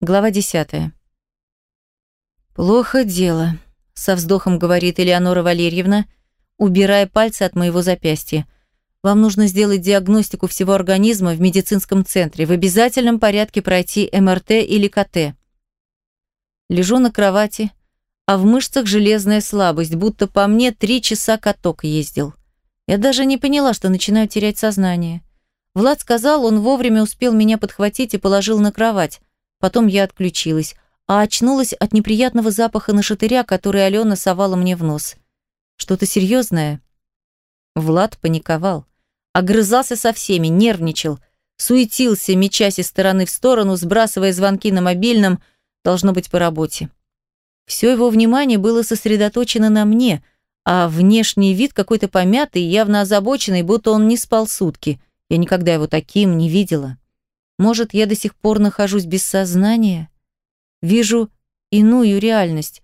Глава десятая. «Плохо дело», — со вздохом говорит Элеонора Валерьевна, убирая пальцы от моего запястья. «Вам нужно сделать диагностику всего организма в медицинском центре, в обязательном порядке пройти МРТ или КТ». Лежу на кровати, а в мышцах железная слабость, будто по мне три часа каток ездил. Я даже не поняла, что начинаю терять сознание. Влад сказал, он вовремя успел меня подхватить и положил на кровать. Потом я отключилась, а очнулась от неприятного запаха нашатыря, который Алена совала мне в нос. Что-то серьезное? Влад паниковал. Огрызался со всеми, нервничал. Суетился, мечась из стороны в сторону, сбрасывая звонки на мобильном, должно быть, по работе. Все его внимание было сосредоточено на мне, а внешний вид какой-то помятый, явно озабоченный, будто он не спал сутки – я никогда его таким не видела. Может, я до сих пор нахожусь без сознания? Вижу иную реальность.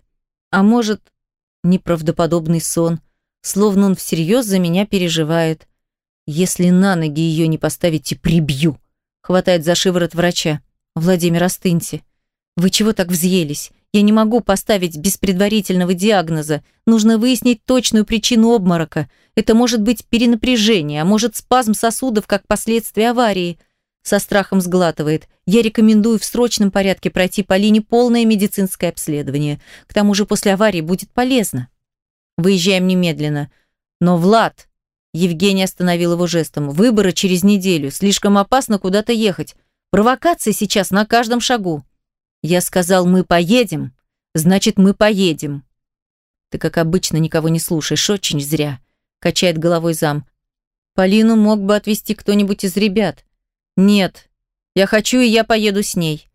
А может, неправдоподобный сон, словно он всерьез за меня переживает. Если на ноги ее не поставите, прибью. Хватает за шиворот врача. Владимир, остыньте. Вы чего так взъелись? Я не могу поставить без предварительного диагноза. Нужно выяснить точную причину обморока. Это может быть перенапряжение, а может спазм сосудов как последствие аварии. Со страхом сглатывает. Я рекомендую в срочном порядке пройти по линии полное медицинское обследование. К тому же после аварии будет полезно. Выезжаем немедленно. Но Влад... Евгений остановил его жестом. Выборы через неделю. Слишком опасно куда-то ехать. Провокации сейчас на каждом шагу. Я сказал, мы поедем, значит, мы поедем. Ты, как обычно, никого не слушаешь, очень зря. Качает головой зам. Полину мог бы отвезти кто-нибудь из ребят. Нет, я хочу, и я поеду с ней.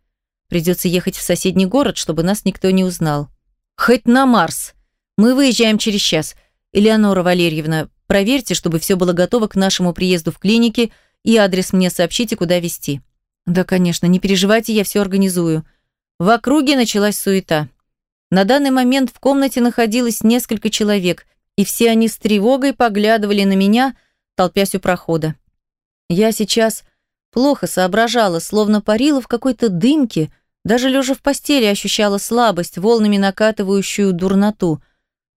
Придется ехать в соседний город, чтобы нас никто не узнал. Хоть на Марс. Мы выезжаем через час. Элеонора Валерьевна, проверьте, чтобы все было готово к нашему приезду в клинике, и адрес мне сообщите, куда везти. Да, конечно, не переживайте, я все организую. В округе началась суета. На данный момент в комнате находилось несколько человек, и все они с тревогой поглядывали на меня, толпясь у прохода. Я сейчас плохо соображала, словно парила в какой-то дымке, даже лежа в постели ощущала слабость, волнами накатывающую дурноту.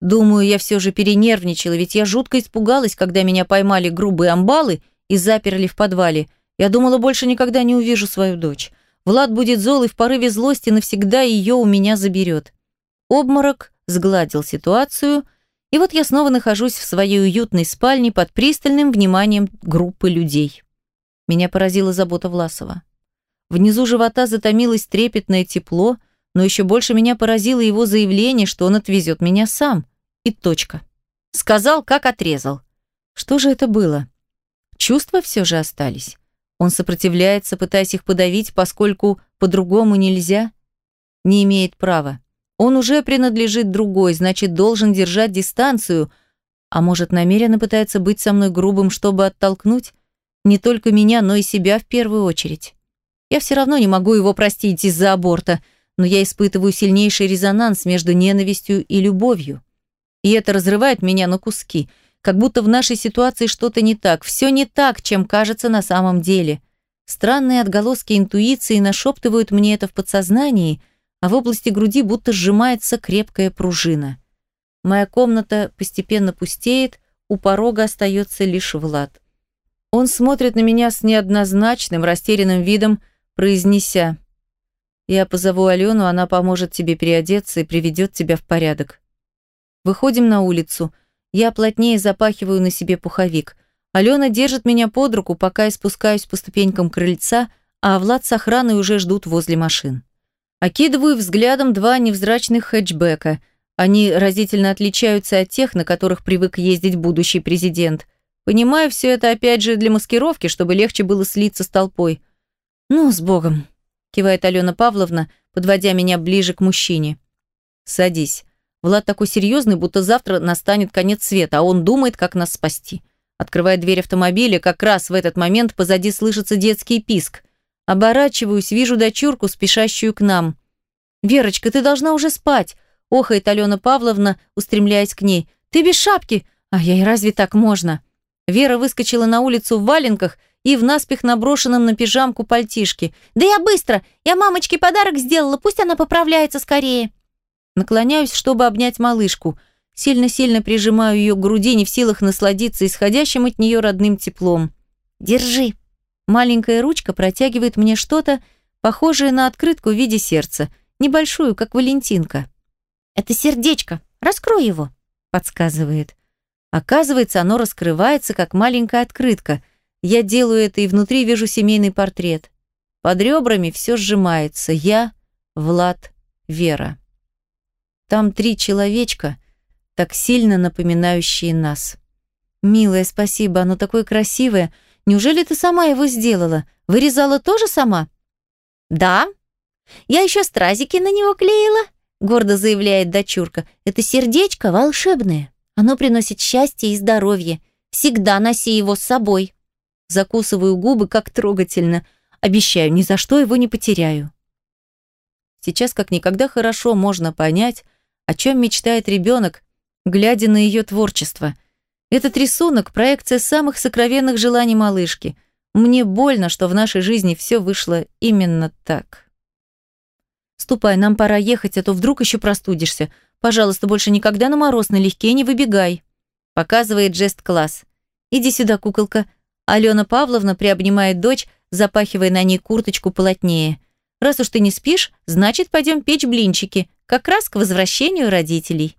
Думаю, я все же перенервничала, ведь я жутко испугалась, когда меня поймали грубые амбалы и заперли в подвале. Я думала, больше никогда не увижу свою дочь. Влад будет зол и в порыве злости навсегда ее у меня заберет. Обморок сгладил ситуацию, и вот я снова нахожусь в своей уютной спальне под пристальным вниманием группы людей. Меня поразила забота Власова. Внизу живота затомилось трепетное тепло, но еще больше меня поразило его заявление, что он отвезет меня сам. И точка. Сказал, как отрезал. Что же это было? Чувства все же остались. Он сопротивляется, пытаясь их подавить, поскольку по-другому нельзя. Не имеет права. Он уже принадлежит другой, значит, должен держать дистанцию, а может, намеренно пытается быть со мной грубым, чтобы оттолкнуть? Не только меня, но и себя в первую очередь. Я все равно не могу его простить из-за аборта, но я испытываю сильнейший резонанс между ненавистью и любовью. И это разрывает меня на куски – как будто в нашей ситуации что-то не так. Все не так, чем кажется на самом деле. Странные отголоски интуиции нашептывают мне это в подсознании, а в области груди будто сжимается крепкая пружина. Моя комната постепенно пустеет, у порога остается лишь Влад. Он смотрит на меня с неоднозначным, растерянным видом, произнеся «Я позову Алену, она поможет тебе переодеться и приведет тебя в порядок». Выходим на улицу – я плотнее запахиваю на себе пуховик. Алена держит меня под руку, пока я спускаюсь по ступенькам крыльца, а Влад с охраной уже ждут возле машин. Окидываю взглядом два невзрачных хэтчбека. Они разительно отличаются от тех, на которых привык ездить будущий президент. Понимаю все это опять же для маскировки, чтобы легче было слиться с толпой. «Ну, с Богом», – кивает Алена Павловна, подводя меня ближе к мужчине. «Садись». Влад такой серьезный, будто завтра настанет конец света, а он думает, как нас спасти. Открывает дверь автомобиля, как раз в этот момент позади слышится детский писк. Оборачиваюсь, вижу дочурку, спешащую к нам. «Верочка, ты должна уже спать!» – охает Алена Павловна, устремляясь к ней. «Ты без шапки! Ай-яй, разве так можно?» Вера выскочила на улицу в валенках и в наспех наброшенном на пижамку пальтишке. «Да я быстро! Я мамочке подарок сделала, пусть она поправляется скорее!» Наклоняюсь, чтобы обнять малышку. Сильно-сильно прижимаю ее к груди, не в силах насладиться исходящим от нее родным теплом. «Держи!» Маленькая ручка протягивает мне что-то, похожее на открытку в виде сердца, небольшую, как Валентинка. «Это сердечко. Раскрой его», — подсказывает. Оказывается, оно раскрывается, как маленькая открытка. Я делаю это и внутри вижу семейный портрет. Под ребрами все сжимается. Я, Влад, Вера. Там три человечка, так сильно напоминающие нас. «Милая, спасибо, оно такое красивое. Неужели ты сама его сделала? Вырезала тоже сама?» «Да. Я еще стразики на него клеила», — гордо заявляет дочурка. «Это сердечко волшебное». Оно приносит счастье и здоровье. Всегда носи его с собой. Закусываю губы, как трогательно. Обещаю, ни за что его не потеряю. Сейчас как никогда хорошо можно понять, о чем мечтает ребенок, глядя на ее творчество. Этот рисунок – проекция самых сокровенных желаний малышки. Мне больно, что в нашей жизни все вышло именно так. Ступай, нам пора ехать, а то вдруг еще простудишься. Пожалуйста, больше никогда на мороз налегке не выбегай. Показывает жест класс. Иди сюда, куколка. Алена Павловна приобнимает дочь, запахивая на ней курточку полотнее. Раз уж ты не спишь, значит, пойдем печь блинчики, как раз к возвращению родителей.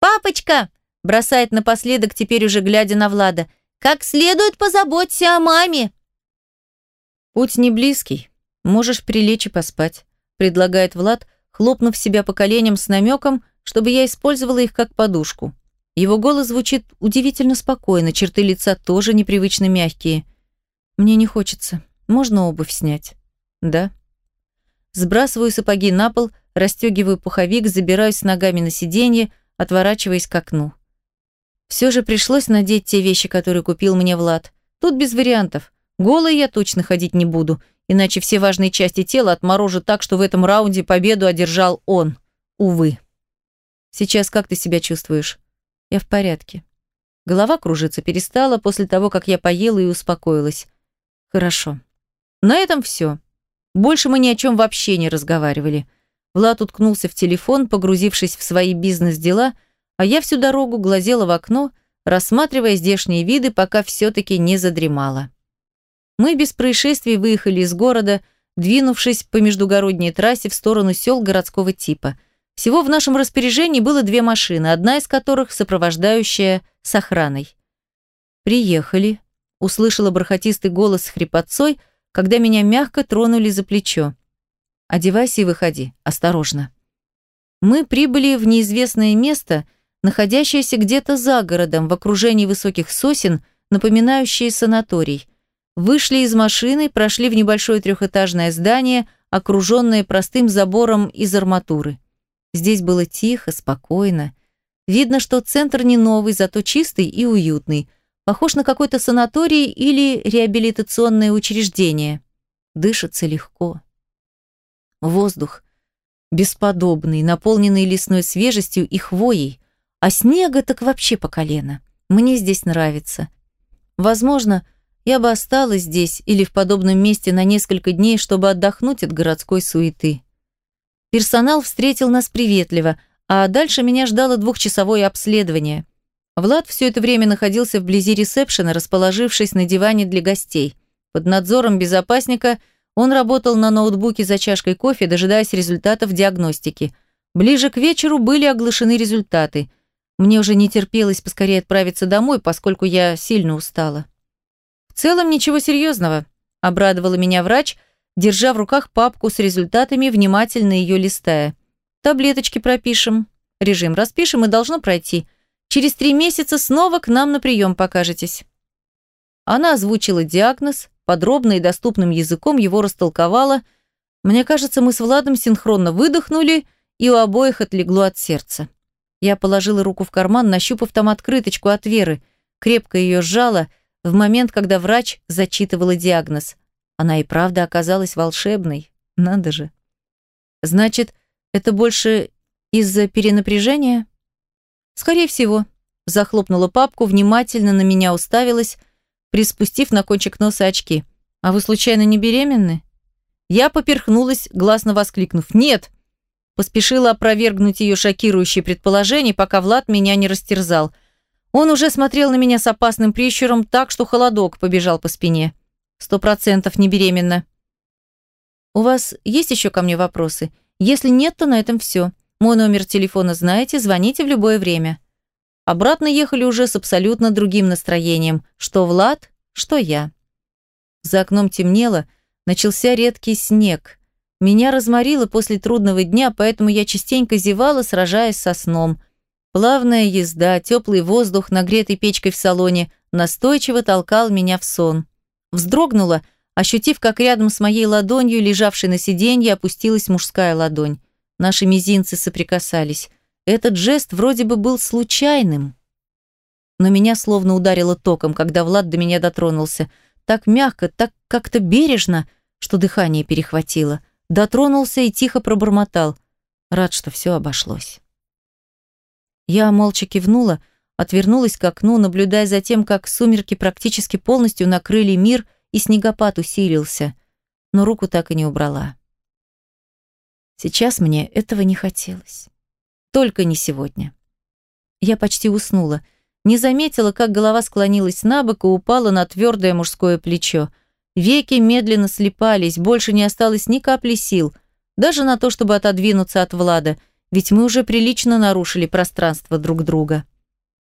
«Папочка!» – бросает напоследок, теперь уже глядя на Влада. «Как следует позаботься о маме!» «Путь не близкий. Можешь прилечь и поспать», – предлагает Влад, хлопнув себя по коленям с намеком, чтобы я использовала их как подушку. Его голос звучит удивительно спокойно, черты лица тоже непривычно мягкие. Мне не хочется. Можно обувь снять? Да. Сбрасываю сапоги на пол, расстегиваю пуховик, забираюсь ногами на сиденье, отворачиваясь к окну. Все же пришлось надеть те вещи, которые купил мне Влад. Тут без вариантов. Голой я точно ходить не буду, иначе все важные части тела отморожу так, что в этом раунде победу одержал он. Увы. Сейчас как ты себя чувствуешь? Я в порядке. Голова кружиться перестала после того, как я поела и успокоилась. Хорошо. На этом все. Больше мы ни о чем вообще не разговаривали. Влад уткнулся в телефон, погрузившись в свои бизнес-дела, а я всю дорогу глазела в окно, рассматривая здешние виды, пока все-таки не задремала. Мы без происшествий выехали из города, двинувшись по междугородней трассе в сторону сел городского типа – всего в нашем распоряжении было две машины, одна из которых сопровождающая с охраной. «Приехали», — услышала бархатистый голос с хрипотцой, когда меня мягко тронули за плечо. «Одевайся и выходи, осторожно». Мы прибыли в неизвестное место, находящееся где-то за городом, в окружении высоких сосен, напоминающие санаторий. Вышли из машины, прошли в небольшое трехэтажное здание, окруженное простым забором из арматуры. Здесь было тихо, спокойно. Видно, что центр не новый, зато чистый и уютный. Похож на какой-то санаторий или реабилитационное учреждение. Дышится легко. Воздух бесподобный, наполненный лесной свежестью и хвоей, а снега так вообще по колено. Мне здесь нравится. Возможно, я бы осталась здесь или в подобном месте на несколько дней, чтобы отдохнуть от городской суеты. Персонал встретил нас приветливо, а дальше меня ждало двухчасовое обследование. Влад все это время находился вблизи ресепшена, расположившись на диване для гостей. Под надзором безопасника он работал на ноутбуке за чашкой кофе, дожидаясь результатов диагностики. Ближе к вечеру были оглашены результаты. Мне уже не терпелось поскорее отправиться домой, поскольку я сильно устала. Целом ничего серьезного, обрадовала меня врач – держа в руках папку с результатами, внимательно ее листая. «Таблеточки пропишем, режим распишем и должно пройти. Через три месяца снова к нам на прием покажетесь». Она озвучила диагноз, подробно и доступным языком его растолковала. Мне кажется, мы с Владом синхронно выдохнули, и у обоих отлегло от сердца. Я положила руку в карман, нащупав там открыточку от Веры, крепко ее сжала в момент, когда врач зачитывала диагноз. Она и правда оказалась волшебной. Надо же. Значит, это больше из-за перенапряжения? Скорее всего. Захлопнула папку, внимательно на меня уставилась, приспустив на кончик носа очки. «А вы случайно не беременны?» Я поперхнулась, гласно воскликнув «Нет!» Поспешила опровергнуть ее шокирующее предположение, пока Влад меня не растерзал. Он уже смотрел на меня с опасным прищуром так, что холодок побежал по спине. Сто процентов не беременна. «У вас есть еще ко мне вопросы? Если нет, то на этом все. Мой номер телефона знаете, звоните в любое время». Обратно ехали уже с абсолютно другим настроением. Что Влад, что я. За окном темнело, начался редкий снег. Меня разморило после трудного дня, поэтому я частенько зевала, сражаясь со сном. Плавная езда, теплый воздух, нагретый печкой в салоне, настойчиво толкал меня в сон. Вздрогнула, ощутив, как рядом с моей ладонью, лежавшей на сиденье, опустилась мужская ладонь. Наши мизинцы соприкасались. Этот жест вроде бы был случайным. Но меня словно ударило током, когда Влад до меня дотронулся. Так мягко, так как-то бережно, что дыхание перехватило. Дотронулся и тихо пробормотал. Рад, что все обошлось. Я молча кивнула, отвернулась к окну, наблюдая за тем, как сумерки практически полностью накрыли мир и снегопад усилился, но руку так и не убрала. Сейчас мне этого не хотелось. Только не сегодня. Я почти уснула. Не заметила, как голова склонилась на бок и упала на твердое мужское плечо. Веки медленно слепались, больше не осталось ни капли сил, даже на то, чтобы отодвинуться от Влада, ведь мы уже прилично нарушили пространство друг друга.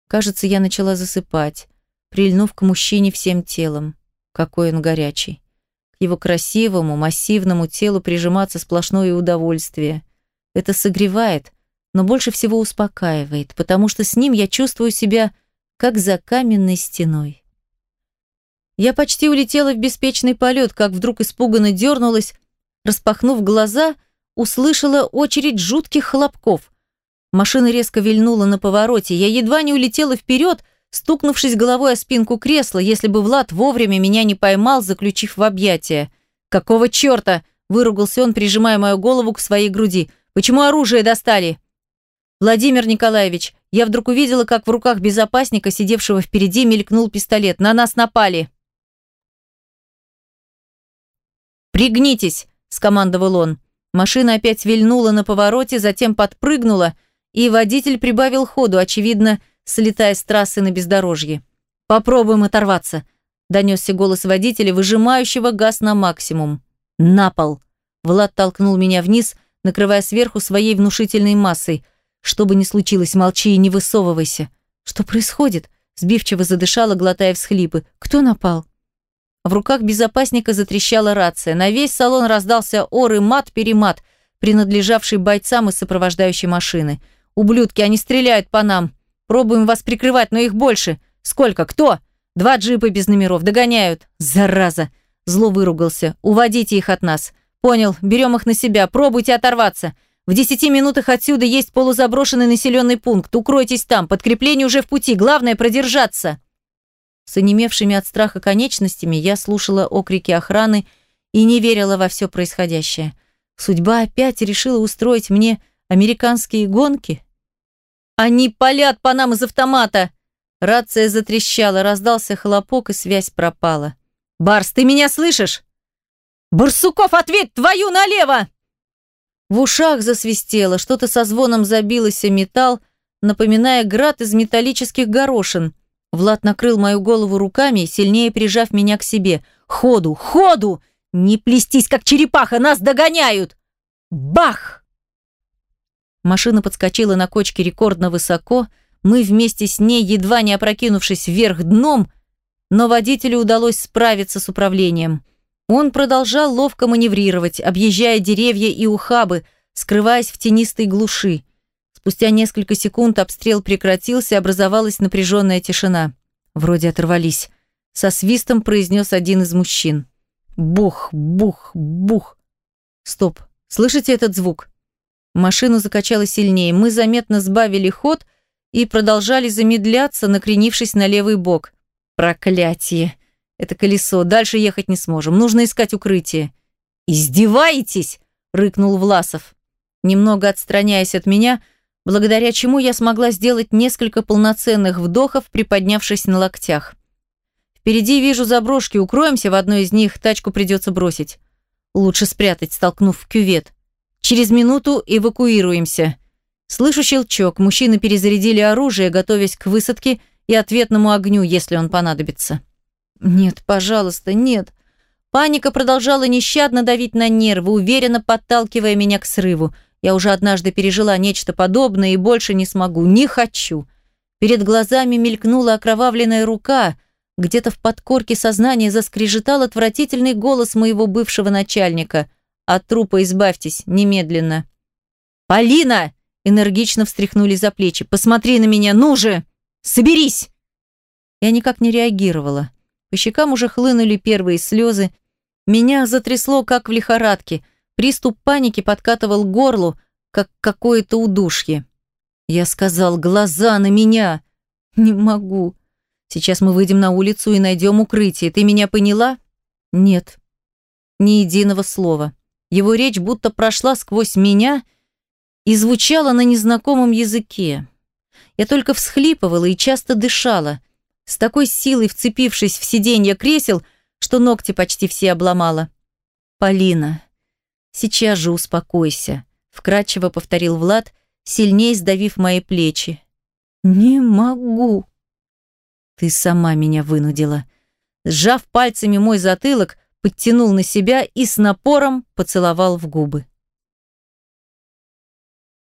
Кажется, я начала засыпать, прильнув к мужчине всем телом. Какой он горячий. К его красивому, массивному телу прижиматься сплошное удовольствие. Это согревает, но больше всего успокаивает, потому что с ним я чувствую себя как за каменной стеной. Я почти улетела в беспечный полет, как вдруг испуганно дернулась, распахнув глаза, услышала очередь жутких хлопков. Машина резко вильнула на повороте, я едва не улетела вперед, стукнувшись головой о спинку кресла, если бы Влад вовремя меня не поймал, заключив в объятия. «Какого черта?» – выругался он, прижимая мою голову к своей груди. «Почему оружие достали?» «Владимир Николаевич, я вдруг увидела, как в руках безопасника, сидевшего впереди, мелькнул пистолет. На нас напали!» «Пригнитесь!» – скомандовал он. Машина опять вильнула на повороте, затем подпрыгнула, и водитель прибавил ходу, очевидно, слетая с трассы на бездорожье. «Попробуем оторваться», – донесся голос водителя, выжимающего газ на максимум. «На пол!» Влад толкнул меня вниз, накрывая сверху своей внушительной массой. «Что бы ни случилось, молчи и не высовывайся». «Что происходит?» – сбивчиво задышала, глотая всхлипы. «Кто напал?» В руках безопасника затрещала рация. На весь салон раздался ор и мат-перемат, принадлежавший бойцам из сопровождающей машины. «Ублюдки, они стреляют по нам. Пробуем вас прикрывать, но их больше. Сколько? Кто?» «Два джипа без номеров. Догоняют». «Зараза!» Зло выругался. «Уводите их от нас». «Понял. Берем их на себя. Пробуйте оторваться. В десяти минутах отсюда есть полузаброшенный населенный пункт. Укройтесь там. Подкрепление уже в пути. Главное продержаться». С онемевшими от страха конечностями я слушала окрики охраны и не верила во все происходящее. Судьба опять решила устроить мне американские гонки. «Они палят по нам из автомата!» Рация затрещала, раздался хлопок, и связь пропала. «Барс, ты меня слышишь?» «Барсуков, ответь! Твою налево!» В ушах засвистело, что-то со звоном забилось о металл, напоминая град из металлических горошин. Влад накрыл мою голову руками, сильнее прижав меня к себе. «Ходу! Ходу! Не плестись, как черепаха! Нас догоняют!» Бах! Машина подскочила на кочке рекордно высоко, мы вместе с ней, едва не опрокинувшись вверх дном, но водителю удалось справиться с управлением. Он продолжал ловко маневрировать, объезжая деревья и ухабы, скрываясь в тенистой глуши. Спустя несколько секунд обстрел прекратился, образовалась напряженная тишина. Вроде оторвались. Со свистом произнес один из мужчин. Бух, бух, бух. Стоп. Слышите этот звук? Машину закачало сильнее. Мы заметно сбавили ход и продолжали замедляться, накренившись на левый бок. Проклятие. Это колесо. Дальше ехать не сможем. Нужно искать укрытие. «Издеваетесь?» – рыкнул Власов. Немного отстраняясь от меня – благодаря чему я смогла сделать несколько полноценных вдохов, приподнявшись на локтях. Впереди вижу заброшки, укроемся в одной из них, тачку придется бросить. Лучше спрятать, столкнув в кювет. Через минуту эвакуируемся. Слышу щелчок, мужчины перезарядили оружие, готовясь к высадке и ответному огню, если он понадобится. Нет, пожалуйста, нет. Паника продолжала нещадно давить на нервы, уверенно подталкивая меня к срыву. Я уже однажды пережила нечто подобное и больше не смогу, не хочу. Перед глазами мелькнула окровавленная рука, где-то в подкорке сознания заскрежетал отвратительный голос моего бывшего начальника. «От трупа избавьтесь, немедленно». «Полина!» – энергично встряхнули за плечи. «Посмотри на меня, ну же! Соберись!» Я никак не реагировала. По щекам уже хлынули первые слезы. Меня затрясло, как в лихорадке. Приступ паники подкатывал к горлу, как какое-то удушье. Я сказал, глаза на меня. Не могу. Сейчас мы выйдем на улицу и найдем укрытие. Ты меня поняла? Нет. Ни единого слова. Его речь будто прошла сквозь меня и звучала на незнакомом языке. Я только всхлипывала и часто дышала с такой силой вцепившись в сиденье кресел, что ногти почти все обломала. «Полина, сейчас же успокойся», — вкратчиво повторил Влад, сильнее сдавив мои плечи. «Не могу». «Ты сама меня вынудила». Сжав пальцами мой затылок, подтянул на себя и с напором поцеловал в губы.